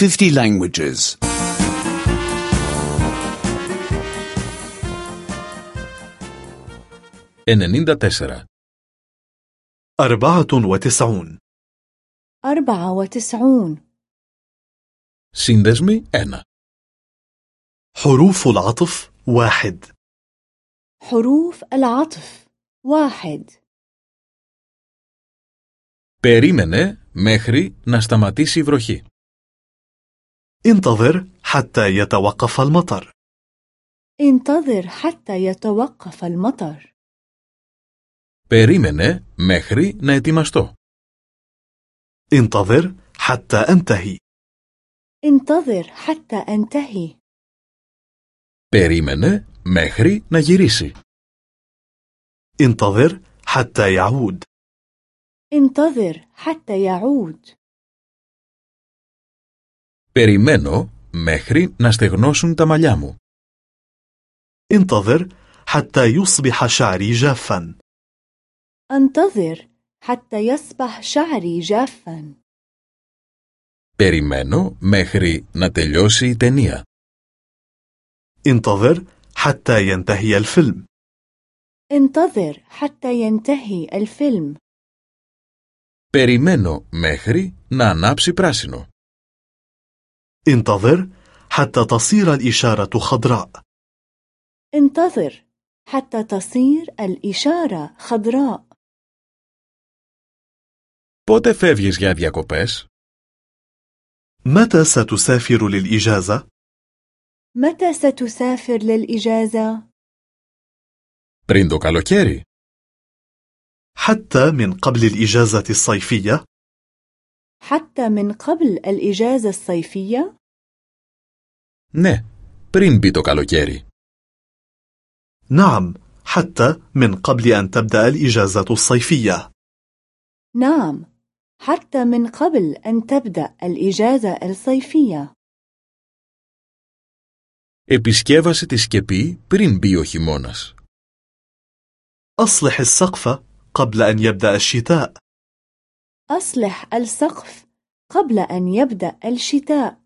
50 languages. 94. أربعة وتسعون أربعة وتسعون Σύνδεσμοι 1. حروف العطف واحد حروف العطف واحد Περίμενε μέχρι να σταματήσει η βροχή. انتظر حتى يتوقف المطر انتظر حتى يتوقف المطر Περίμενε μέχρι να ετοιμαστώ. انتظر حتى أنتهي انتظر حتى أنتهي Περίμενε μέχρι να γυρίσει. انتظر حتى يعود انتظر حتى يعود Περιμένω μέχρι να στεγνώσουν τα μαλλιά μου. انتظر حتى يصبح شعري جافا انتظر حتى يصبح شعري جافا Περιμένω μέχρι να τελειώσει η ταινία. انتظر حتى ينتهي الفيلم انتظر حتى ينتهي الفيلم Περιμένω μέχρι να ανάψει πράσινο. انتظر حتى تصير الإشارة خضراء انتظر حتى تصير الإشارة خضراء Πότε φεύγεις για διακοπές? متى ستسافر للإجازة؟ متى ستسافر للإجازة؟ Πριν το καλοκαίρι. حتى من قبل الإجازة الصيفية حتى من قبل الإجازة الصيفية؟ Ναι, πριν μπει το καλοκαίρι. نعم حتى من قبل أن تبدأ الإجازة الصيفية نعم حتى من قبل أن تبدأ الإجازة الصيفية Επισκέβασε τη σκεπή πριν μπει ο χειμώνας. أصلح السقف قبل أن يبدأ الشتاء أصلح السقف قبل أن يبدأ الشتاء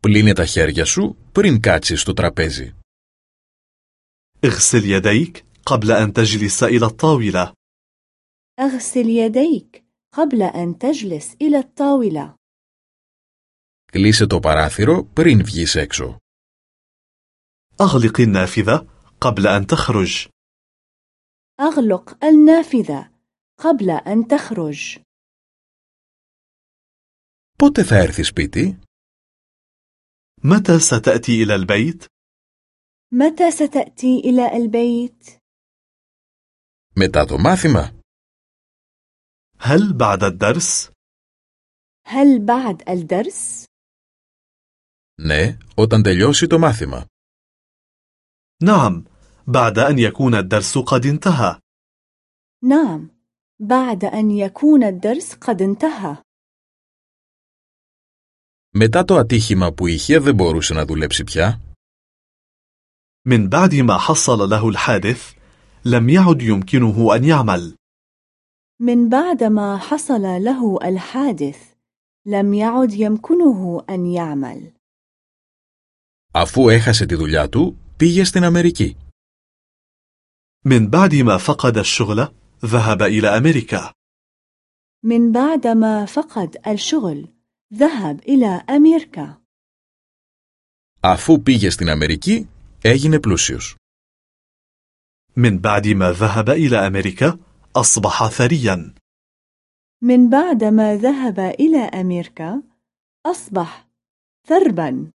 Πλύνε τα χέρια σου πριν κάτσεις στο τραπέζι. اغسل يديك قبل أن تجلس إلى الطاولة أغسل يديك قبل أن تجلس إلى الطاولة Κλείσε το παράθυρο πριν βγεις έξω. أغلق النافذة قبل أن تخرج أغلق النافذة قبل أن تخرج Πότε θα έρθει σπίτι? متى ستأتي إلى البيت؟ متى ستأتي إلى البيت؟ Μετά το μάθημα. هل بعد الدرس؟ هل بعد الدرس؟ Ναι, όταν τελειώσει το μάθημα. نعم بعد أن يكون الدرس قد انتهى نعم بعد أن يكون الدرس قد انتهى Μετά το ατύχημα που είχε δεν μπορούσε να δουλέψει πια. من بعد ما حصل له الحادث لم يعد يمكنه أن يعمل من بعد ما حصل له الحادث لم يعد يمكنه أن يعمل Αφού έχασε τη δουλειά του, πήγε στην Αμερική. من بعد ما فقد الشغل ذهب إلى أمريكا من بعد ما فقد الشغل ذهب إلى أمريكا Αφού πήγε στην Αμερική, έγινε πλούσιος. من بعد ما ذهب إلى أمريكا أصبح ثريا من بعد ما ذهب إلى أمريكا أصبح ثربا